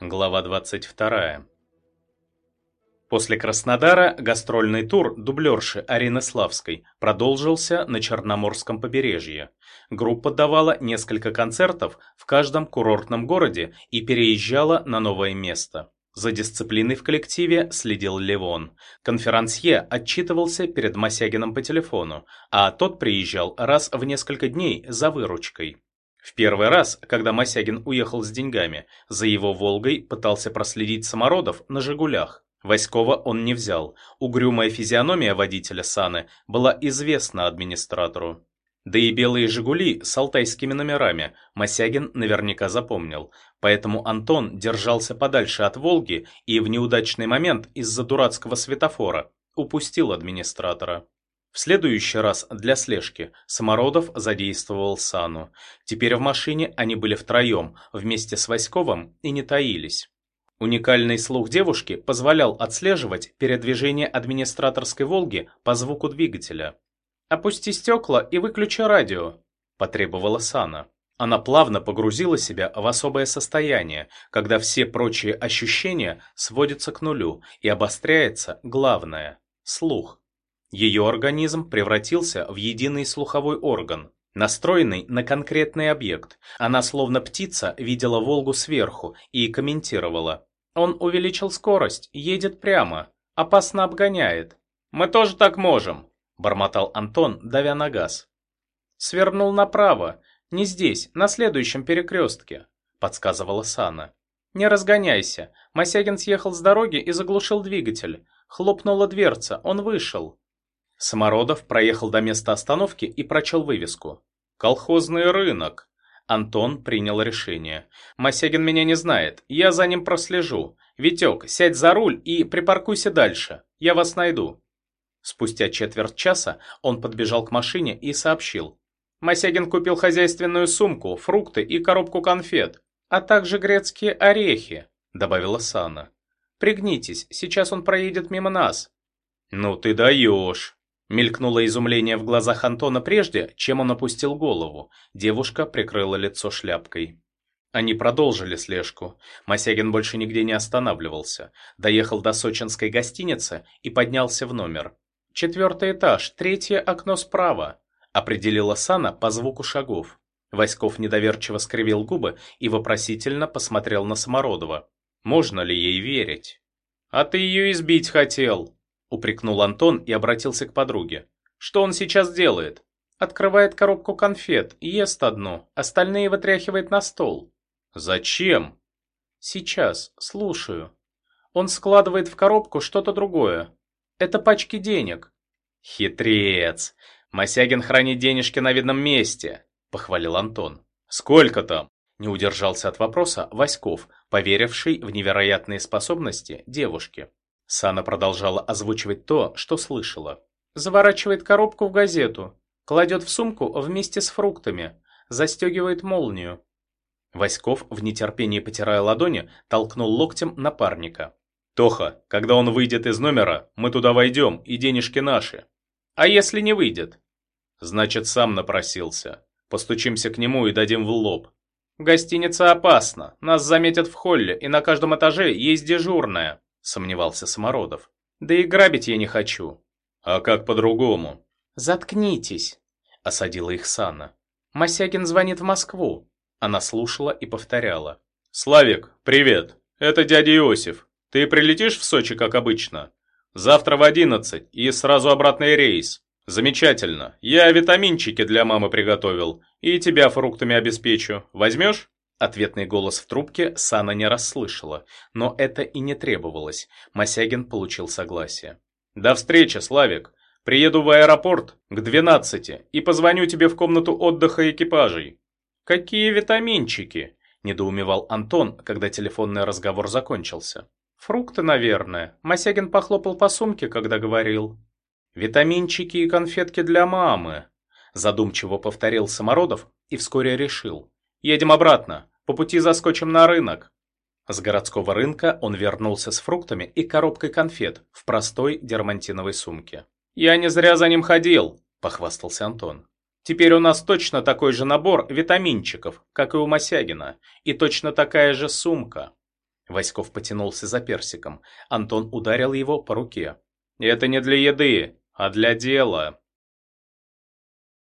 Глава 22. После Краснодара гастрольный тур дублерши Арины Славской продолжился на Черноморском побережье. Группа давала несколько концертов в каждом курортном городе и переезжала на новое место. За дисциплиной в коллективе следил Левон. Конферансье отчитывался перед Мосягином по телефону, а тот приезжал раз в несколько дней за выручкой. В первый раз, когда Мосягин уехал с деньгами, за его «Волгой» пытался проследить Самородов на «Жигулях». Васькова он не взял. Угрюмая физиономия водителя Саны была известна администратору. Да и белые «Жигули» с алтайскими номерами Мосягин наверняка запомнил. Поэтому Антон держался подальше от «Волги» и в неудачный момент из-за дурацкого светофора упустил администратора. В следующий раз для слежки Самородов задействовал Сану. Теперь в машине они были втроем, вместе с Васьковым и не таились. Уникальный слух девушки позволял отслеживать передвижение администраторской «Волги» по звуку двигателя. «Опусти стекла и выключи радио», – потребовала Сана. Она плавно погрузила себя в особое состояние, когда все прочие ощущения сводятся к нулю и обостряется главное – слух. Ее организм превратился в единый слуховой орган, настроенный на конкретный объект. Она словно птица видела Волгу сверху и комментировала. Он увеличил скорость, едет прямо, опасно обгоняет. Мы тоже так можем, бормотал Антон, давя на газ. Свернул направо, не здесь, на следующем перекрестке, подсказывала Сана. Не разгоняйся. Мосягин съехал с дороги и заглушил двигатель. Хлопнула дверца, он вышел. Самородов проехал до места остановки и прочел вывеску. «Колхозный рынок». Антон принял решение. «Мосягин меня не знает, я за ним прослежу. Витек, сядь за руль и припаркуйся дальше, я вас найду». Спустя четверть часа он подбежал к машине и сообщил. Мосягин купил хозяйственную сумку, фрукты и коробку конфет, а также грецкие орехи, добавила Сана. Пригнитесь, сейчас он проедет мимо нас. Ну ты даешь. Мелькнуло изумление в глазах Антона прежде, чем он опустил голову. Девушка прикрыла лицо шляпкой. Они продолжили слежку. Мосягин больше нигде не останавливался. Доехал до сочинской гостиницы и поднялся в номер. «Четвертый этаж, третье окно справа», — определила Сана по звуку шагов. Васьков недоверчиво скривил губы и вопросительно посмотрел на Самородова. «Можно ли ей верить?» «А ты ее избить хотел», упрекнул Антон и обратился к подруге. Что он сейчас делает? Открывает коробку конфет, ест одну, остальные вытряхивает на стол. Зачем? Сейчас, слушаю. Он складывает в коробку что-то другое. Это пачки денег. Хитрец. Мосягин хранит денежки на видном месте, похвалил Антон. Сколько там? Не удержался от вопроса Васьков, поверивший в невероятные способности девушки. Сана продолжала озвучивать то, что слышала. Заворачивает коробку в газету, кладет в сумку вместе с фруктами, застегивает молнию. Васьков, в нетерпении потирая ладони, толкнул локтем напарника. «Тоха, когда он выйдет из номера, мы туда войдем, и денежки наши». «А если не выйдет?» «Значит, сам напросился. Постучимся к нему и дадим в лоб». «Гостиница опасна. Нас заметят в холле, и на каждом этаже есть дежурная сомневался Самородов. Да и грабить я не хочу. А как по-другому? Заткнитесь, осадила их Санна. Мосягин звонит в Москву. Она слушала и повторяла. Славик, привет. Это дядя Иосиф. Ты прилетишь в Сочи, как обычно? Завтра в одиннадцать и сразу обратный рейс. Замечательно. Я витаминчики для мамы приготовил. И тебя фруктами обеспечу. Возьмешь? Ответный голос в трубке Сана не расслышала, но это и не требовалось. Мосягин получил согласие. «До встречи, Славик! Приеду в аэропорт к двенадцати и позвоню тебе в комнату отдыха экипажей». «Какие витаминчики?» – недоумевал Антон, когда телефонный разговор закончился. «Фрукты, наверное. Мосягин похлопал по сумке, когда говорил». «Витаминчики и конфетки для мамы», – задумчиво повторил Самородов и вскоре решил. Едем обратно. По пути заскочим на рынок». С городского рынка он вернулся с фруктами и коробкой конфет в простой дермантиновой сумке. «Я не зря за ним ходил», – похвастался Антон. «Теперь у нас точно такой же набор витаминчиков, как и у Мосягина, и точно такая же сумка». Васьков потянулся за персиком. Антон ударил его по руке. «Это не для еды, а для дела».